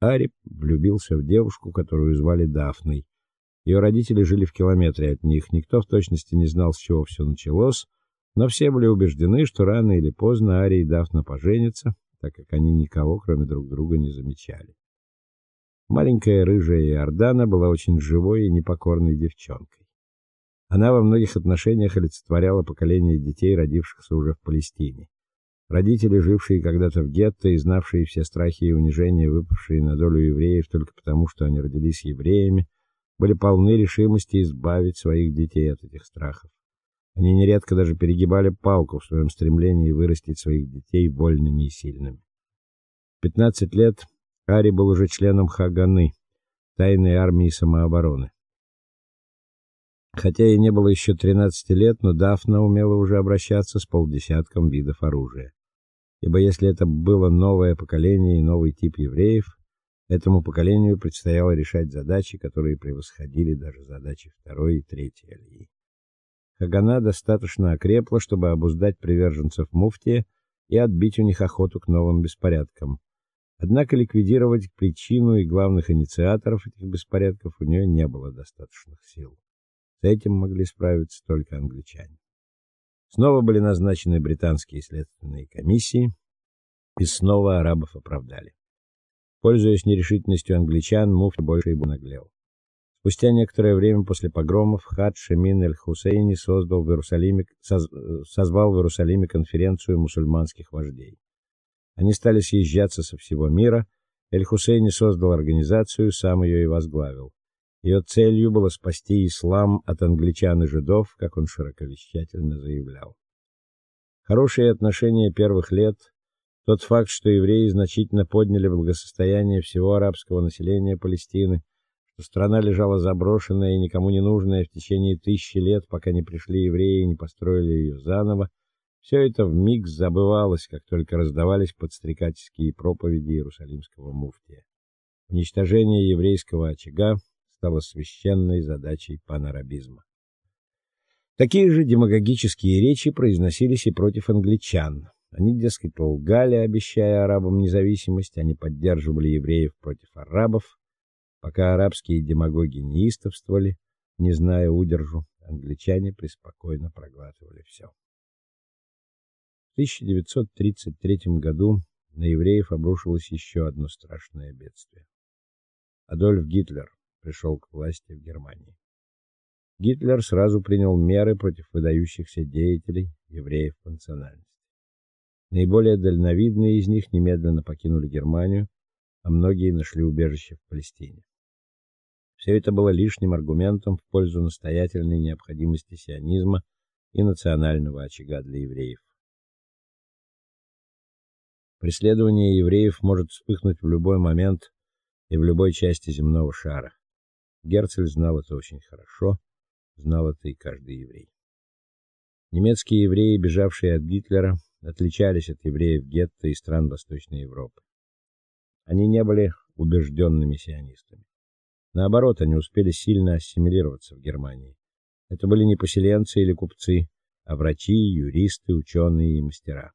Ари влюбился в девушку, которую звали Дафной. Ее родители жили в километре от них. Никто в точности не знал, с чего все началось, но все были убеждены, что рано или поздно Ари и Дафна поженятся, так как они никого, кроме друг друга, не замечали. Маленькая рыжая Иордана была очень живой и непокорной девчонкой. Она во многих отношениях олицетворяла поколение детей, родившихся уже в Палестине. Родители, жившие когда-то в гетто и знавшие все страхи и унижения, выпавшие на долю евреев только потому, что они родились евреями, были полны решимости избавить своих детей от этих страхов. Они нередко даже перегибали палку в своем стремлении вырастить своих детей вольными и сильными. В 15 лет Ари был уже членом Хаганы, тайной армии самообороны. Хотя и не было еще 13 лет, но Дафна умела уже обращаться с полдесятком видов оружия. Ибо если это было новое поколение и новый тип евреев, этому поколению предстояло решать задачи, которые превосходили даже задачи второй и третьей алии. Хагана достаточно окрепла, чтобы обуздать приверженцев муфтия и отбить у них охоту к новым беспорядкам. Однако ликвидировать причину и главных инициаторов этих беспорядков у нее не было достаточных сил. С этим могли справиться только англичане. Снова были назначены британские следственные комиссии, и снова арабов оправдали. Пользуясь нерешительностью англичан, муфти больше и наглел. Спустя некоторое время после погромов Хадж Эмин эль-Хусейни создал в Иерусалиме соз, созвал в Иерусалиме конференцию мусульманских вождей. Они стали съезжаться со всего мира. Эль-Хусейни создал организацию, сам ее и возглавил. Ее целью было спасти ислам от англичан и жидов, как он широковещательно заявлял. Хорошие отношения первых лет, тот факт, что евреи значительно подняли благосостояние всего арабского населения Палестины, что страна лежала заброшенная и никому не нужная в течение тысячи лет, пока не пришли евреи и не построили ее заново, все это вмиг забывалось, как только раздавались подстрекательские проповеди иерусалимского муфтия. Уничтожение еврейского очага стало священной задачей панарабизма. Такие же демагогические речи произносились и против англичан. Они, дескать, лгали, обещая арабам независимость, они поддерживали евреев против арабов, пока арабские демагоги неистовствовали, не зная удержу, англичане преспокойно проглатывали все. В 1933 году на евреев обрушилось еще одно страшное бедствие. Адольф Гитлер пришел к власти в Германии. Гитлер сразу принял меры против выдающихся деятелей евреев по национальности. Наиболее дальновидные из них немедленно покинули Германию, а многие нашли убежище в Палестине. Все это было лишним аргументом в пользу настоятельной необходимости сионизма и национального очага для евреев. Преследование евреев может вспыхнуть в любой момент и в любой части земного шара. Герцель знал это очень хорошо, знал это и каждый еврей. Немецкие евреи, бежавшие от Гитлера, отличались от евреев гетто и стран Восточной Европы. Они не были убежденными сионистами. Наоборот, они успели сильно ассимилироваться в Германии. Это были не поселенцы или купцы, а врачи, юристы, ученые и мастера.